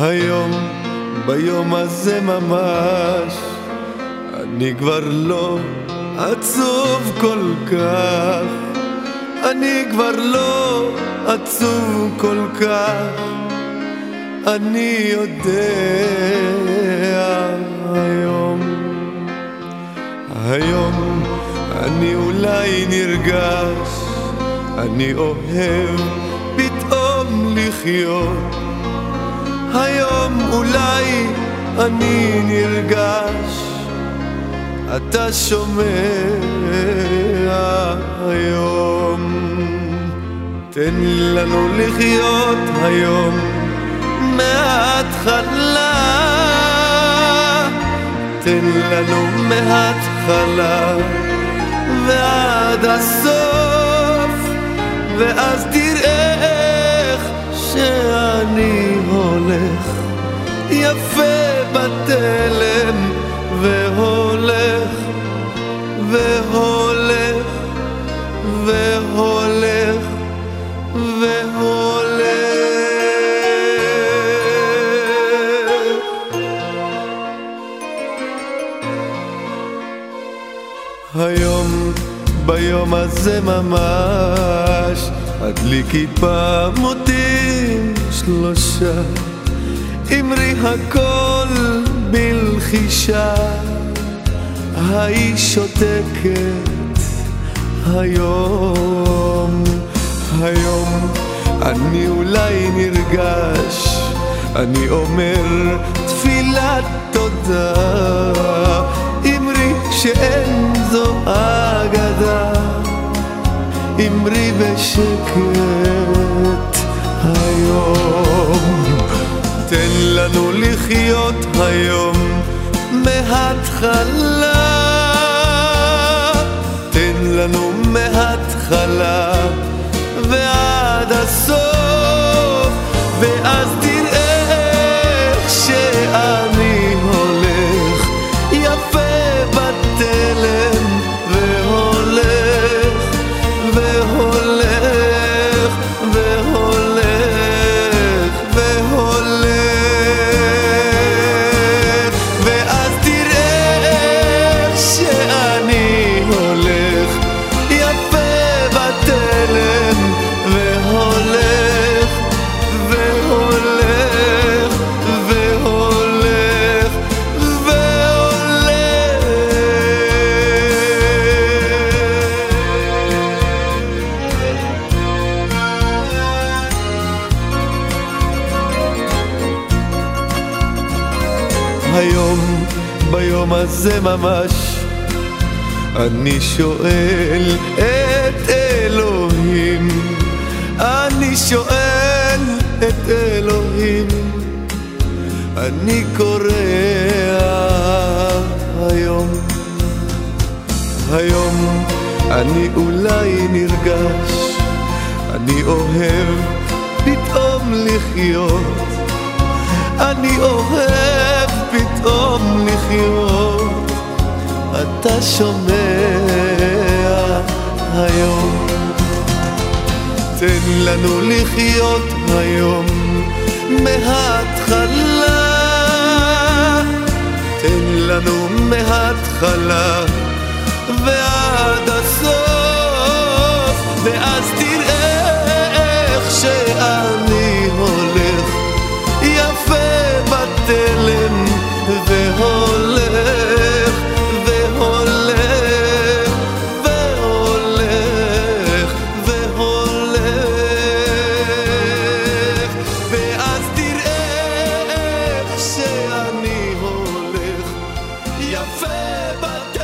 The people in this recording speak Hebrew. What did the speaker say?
היום, ביום הזה ממש, אני כבר לא עצוב כל כך, אני כבר לא עצוב כל כך, אני יודע היום, היום אני אולי נרגש, אני אוהב פתאום לחיות היום אולי אני נרגש, אתה שומע היום. תן לנו לחיות היום מההתחלה, תן לנו מההתחלה ועד הסוף, ואז תראה יפה בתלם והולך והולך והולך והולך. היום ביום הזה ממש הדליקי פעמותים שלושה הכל בלחישה. האיש שותקת היום היום. אני אולי נרגש אני אומר תפילת תודה. אמרי שאין זו אגדה אמרי בשקט לחיות היום מההתחלה היום, ביום הזה ממש, אני שואל את אלוהים, אני שואל את אלוהים, אני קורא היום, היום אני אולי נרגש, אני אוהב פתאום לחיות. אני אוהב פתאום לחיות, אתה שומע היום. תן לנו לחיות היום מההתחלה, תן לנו מההתחלה away.